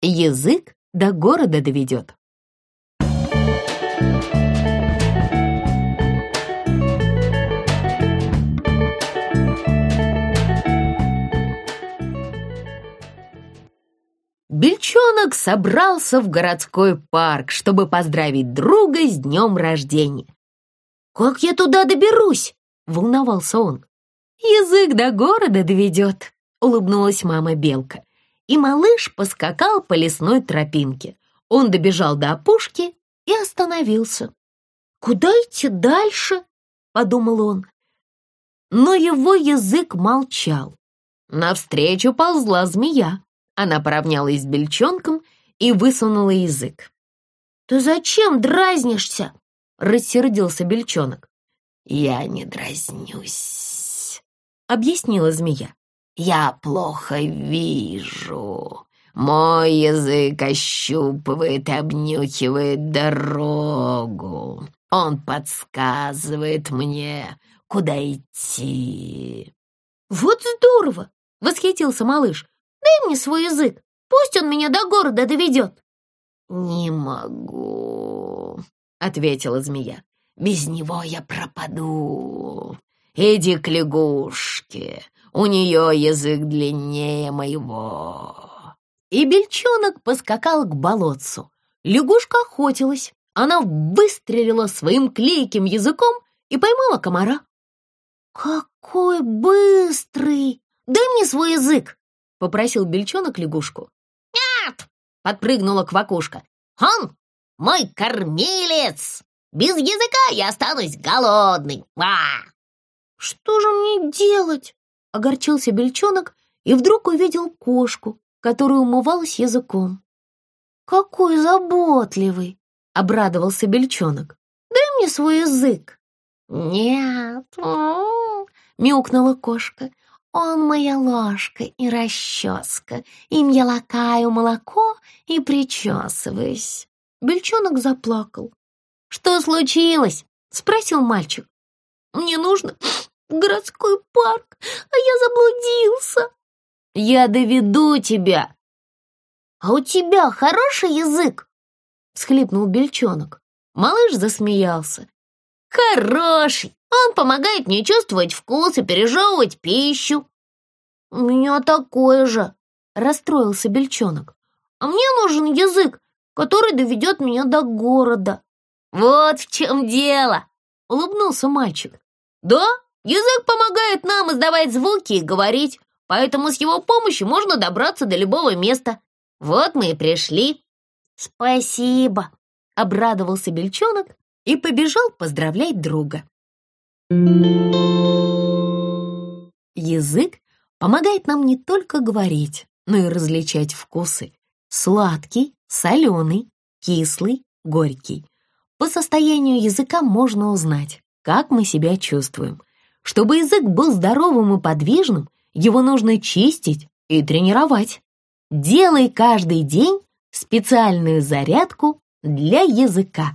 Язык до города доведет. Бельчонок собрался в городской парк, чтобы поздравить друга с днем рождения. «Как я туда доберусь?» — волновался он. «Язык до города доведет», — улыбнулась мама Белка. И малыш поскакал по лесной тропинке. Он добежал до опушки и остановился. «Куда идти дальше?» — подумал он. Но его язык молчал. Навстречу ползла змея. Она поравнялась с бельчонком и высунула язык. «Ты зачем дразнишься?» — рассердился бельчонок. «Я не дразнюсь», — объяснила змея. «Я плохо вижу. Мой язык ощупывает и обнюхивает дорогу. Он подсказывает мне, куда идти». «Вот здорово!» — восхитился малыш. Дай мне свой язык, пусть он меня до города доведет». «Не могу», — ответила змея. «Без него я пропаду. Иди к лягушке, у нее язык длиннее моего». И бельчонок поскакал к болотцу. Лягушка охотилась. Она выстрелила своим клейким языком и поймала комара. «Какой быстрый! Дай мне свой язык!» — попросил бельчонок лягушку. «Нет!» — подпрыгнула квакушка. «Он мой кормилец! Без языка я останусь голодный!» Ва! «Что же мне делать?» — огорчился бельчонок и вдруг увидел кошку, которая умывалась языком. «Какой заботливый!» — обрадовался бельчонок. «Дай мне свой язык!» «Нет!» — мяукнула кошка. Он моя ложка и расческа, им я лакаю молоко и причесываюсь. Бельчонок заплакал. «Что случилось?» — спросил мальчик. «Мне нужно городской парк, а я заблудился». «Я доведу тебя». «А у тебя хороший язык?» — всхлипнул Бельчонок. Малыш засмеялся. «Хороший! Он помогает мне чувствовать вкус и пережевывать пищу». «У меня такое же», — расстроился Бельчонок. «А мне нужен язык, который доведет меня до города». «Вот в чем дело!» — улыбнулся мальчик. «Да, язык помогает нам издавать звуки и говорить, поэтому с его помощью можно добраться до любого места. Вот мы и пришли». «Спасибо», — обрадовался Бельчонок и побежал поздравлять друга. Язык помогает нам не только говорить, но и различать вкусы. Сладкий, соленый, кислый, горький. По состоянию языка можно узнать, как мы себя чувствуем. Чтобы язык был здоровым и подвижным, его нужно чистить и тренировать. Делай каждый день специальную зарядку для языка.